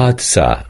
حادثة